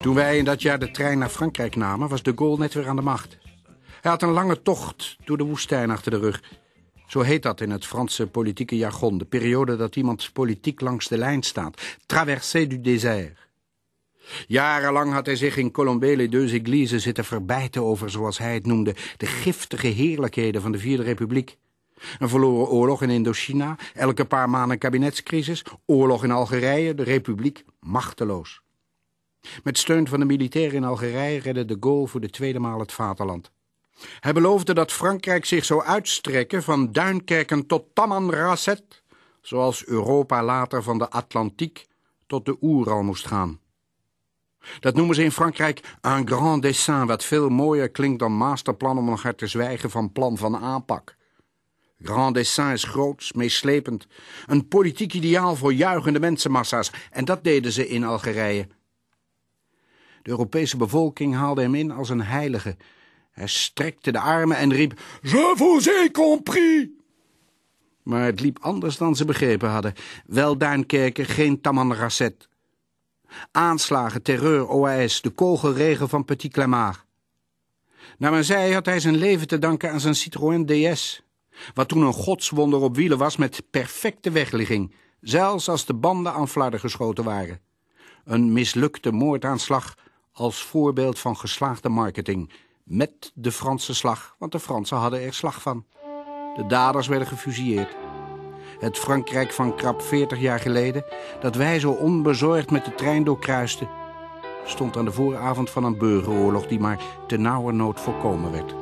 Toen wij in dat jaar de trein naar Frankrijk namen, was de Gaulle net weer aan de macht. Hij had een lange tocht door de woestijn achter de rug. Zo heet dat in het Franse politieke jargon, de periode dat iemand politiek langs de lijn staat. Traversée du désert. Jarenlang had hij zich in Colombey-les-Deux Églises zitten verbijten over, zoals hij het noemde, de giftige heerlijkheden van de Vierde Republiek. Een verloren oorlog in Indochina, elke paar maanden kabinetscrisis, oorlog in Algerije, de republiek machteloos. Met steun van de militairen in Algerije redde de Gaulle voor de tweede maal het vaderland. Hij beloofde dat Frankrijk zich zou uitstrekken van Duinkerken tot Tamanrasset, zoals Europa later van de Atlantiek tot de Oeral moest gaan. Dat noemen ze in Frankrijk un grand dessin, wat veel mooier klinkt dan masterplan om nog te zwijgen van plan van aanpak. Grand dessin is groots, meeslepend, een politiek ideaal voor juichende mensenmassa's, en dat deden ze in Algerije. De Europese bevolking haalde hem in als een heilige. Hij strekte de armen en riep, Je vous ai compris! Maar het liep anders dan ze begrepen hadden. Wel Duinkerken, geen Tamanrasset. Aanslagen, terreur, OAS, de kogelregen van Petit Clamart. Naar men zei had hij zijn leven te danken aan zijn Citroën DS. Wat toen een godswonder op wielen was met perfecte wegligging. Zelfs als de banden aan flarden geschoten waren. Een mislukte moordaanslag als voorbeeld van geslaagde marketing. Met de Franse slag, want de Fransen hadden er slag van. De daders werden gefusilleerd. Het Frankrijk van krap 40 jaar geleden, dat wij zo onbezorgd met de trein doorkruisten, stond aan de vooravond van een burgeroorlog die maar te nauwernood voorkomen werd.